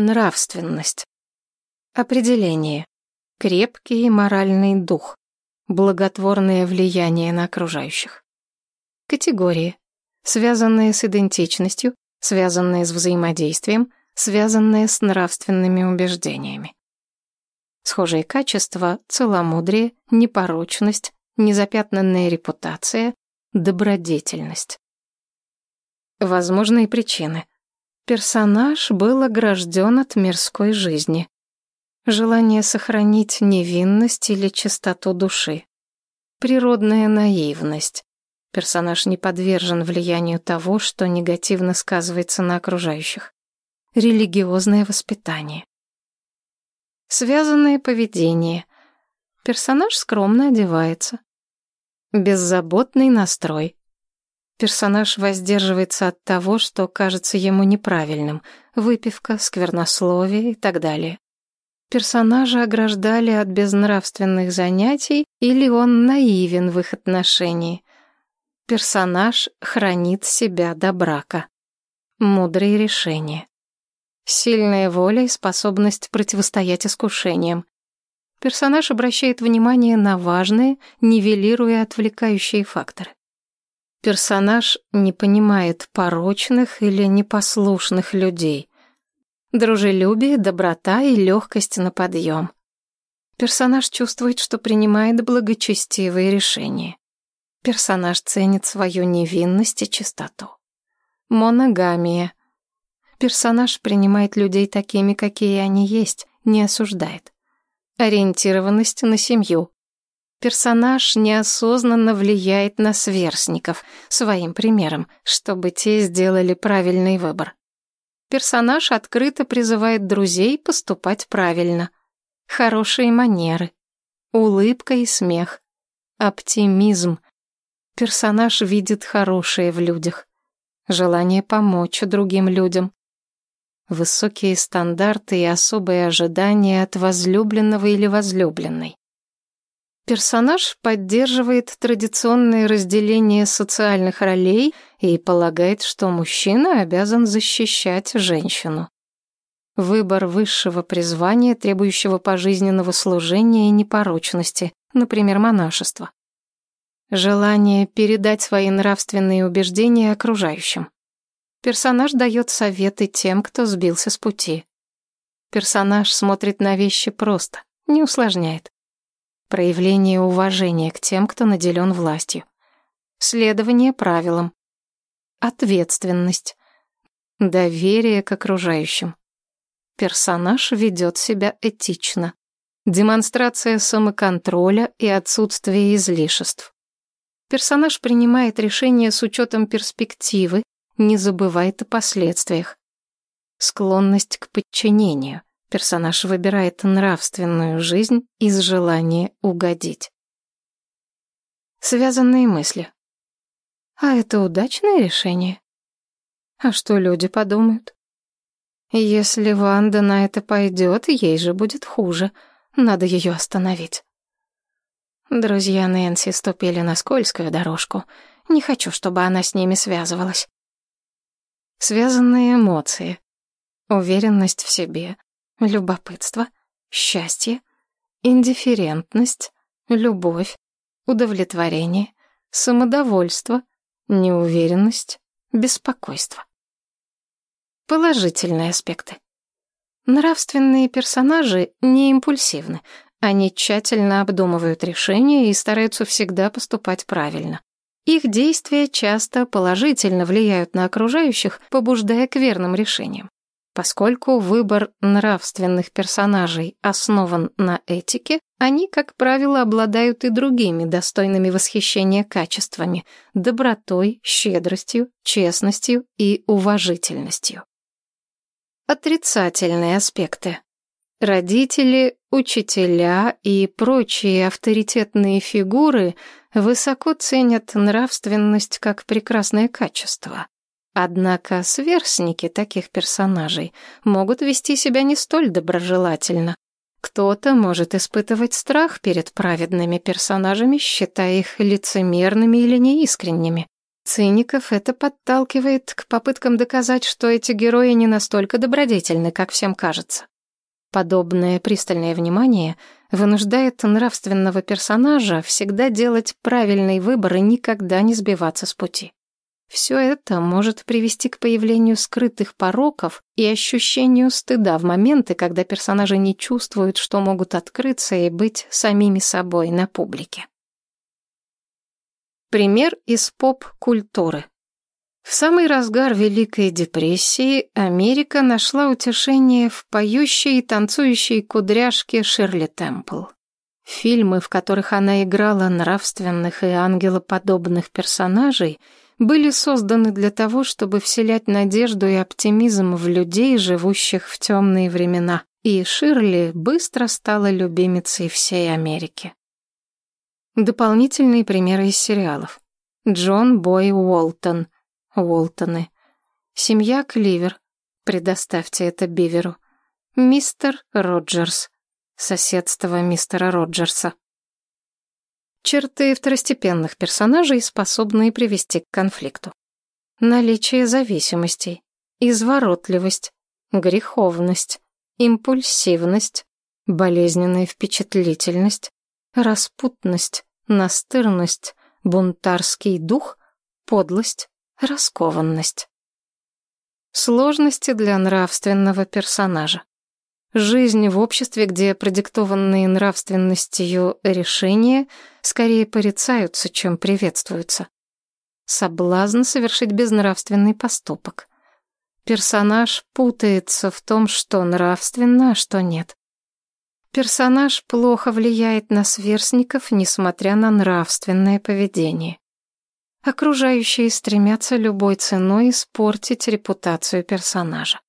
Нравственность. Определение. Крепкий моральный дух. Благотворное влияние на окружающих. Категории. Связанные с идентичностью, связанные с взаимодействием, связанные с нравственными убеждениями. Схожие качества – целомудрие, непорочность, незапятнанная репутация, добродетельность. Возможные причины – Персонаж был огражден от мирской жизни. Желание сохранить невинность или чистоту души. Природная наивность. Персонаж не подвержен влиянию того, что негативно сказывается на окружающих. Религиозное воспитание. Связанное поведение. Персонаж скромно одевается. Беззаботный настрой. Персонаж воздерживается от того, что кажется ему неправильным. Выпивка, сквернословие и так далее. Персонажа ограждали от безнравственных занятий или он наивен в их отношении. Персонаж хранит себя до брака. Мудрые решения. Сильная воля и способность противостоять искушениям. Персонаж обращает внимание на важные, нивелируя отвлекающие факторы. Персонаж не понимает порочных или непослушных людей. Дружелюбие, доброта и легкость на подъем. Персонаж чувствует, что принимает благочестивые решения. Персонаж ценит свою невинность и чистоту. Моногамия. Персонаж принимает людей такими, какие они есть, не осуждает. Ориентированность на семью. Персонаж неосознанно влияет на сверстников своим примером, чтобы те сделали правильный выбор. Персонаж открыто призывает друзей поступать правильно. Хорошие манеры, улыбка и смех, оптимизм. Персонаж видит хорошее в людях, желание помочь другим людям. Высокие стандарты и особые ожидания от возлюбленного или возлюбленной. Персонаж поддерживает традиционное разделение социальных ролей и полагает, что мужчина обязан защищать женщину. Выбор высшего призвания, требующего пожизненного служения и непорочности, например, монашество. Желание передать свои нравственные убеждения окружающим. Персонаж дает советы тем, кто сбился с пути. Персонаж смотрит на вещи просто, не усложняет проявление уважения к тем, кто наделен властью, следование правилам, ответственность, доверие к окружающим. Персонаж ведет себя этично. Демонстрация самоконтроля и отсутствие излишеств. Персонаж принимает решения с учетом перспективы, не забывает о последствиях. Склонность к подчинению. Персонаж выбирает нравственную жизнь из желания угодить. Связанные мысли. А это удачное решение? А что люди подумают? Если Ванда на это пойдет, ей же будет хуже. Надо ее остановить. Друзья Нэнси ступили на скользкую дорожку. Не хочу, чтобы она с ними связывалась. Связанные эмоции. Уверенность в себе, любопытство, счастье, индифферентность, любовь, удовлетворение, самодовольство, неуверенность, беспокойство. Положительные аспекты. Нравственные персонажи не импульсивны. Они тщательно обдумывают решения и стараются всегда поступать правильно. Их действия часто положительно влияют на окружающих, побуждая к верным решениям. Поскольку выбор нравственных персонажей основан на этике, они, как правило, обладают и другими достойными восхищения качествами – добротой, щедростью, честностью и уважительностью. Отрицательные аспекты. Родители, учителя и прочие авторитетные фигуры высоко ценят нравственность как прекрасное качество. Однако сверстники таких персонажей могут вести себя не столь доброжелательно. Кто-то может испытывать страх перед праведными персонажами, считая их лицемерными или неискренними. Циников это подталкивает к попыткам доказать, что эти герои не настолько добродетельны, как всем кажется. Подобное пристальное внимание вынуждает нравственного персонажа всегда делать правильный выбор и никогда не сбиваться с пути. Все это может привести к появлению скрытых пороков и ощущению стыда в моменты, когда персонажи не чувствуют, что могут открыться и быть самими собой на публике. Пример из поп-культуры. В самый разгар Великой депрессии Америка нашла утешение в поющей и танцующей кудряшке Ширли Темпл. Фильмы, в которых она играла нравственных и ангелоподобных персонажей, были созданы для того, чтобы вселять надежду и оптимизм в людей, живущих в темные времена. И Ширли быстро стала любимицей всей Америки. Дополнительные примеры из сериалов. Джон Бой Уолтон – Уолтоны. Семья Кливер. Предоставьте это Биверу. Мистер Роджерс. Соседство мистера Роджерса. Черты второстепенных персонажей, способные привести к конфликту. Наличие зависимостей, изворотливость, греховность, импульсивность, болезненная впечатлительность, распутность, настырность, бунтарский дух, подлость, раскованность. Сложности для нравственного персонажа. Жизнь в обществе, где продиктованные нравственностью решения скорее порицаются, чем приветствуются. Соблазн совершить безнравственный поступок. Персонаж путается в том, что нравственно, а что нет. Персонаж плохо влияет на сверстников, несмотря на нравственное поведение. Окружающие стремятся любой ценой испортить репутацию персонажа.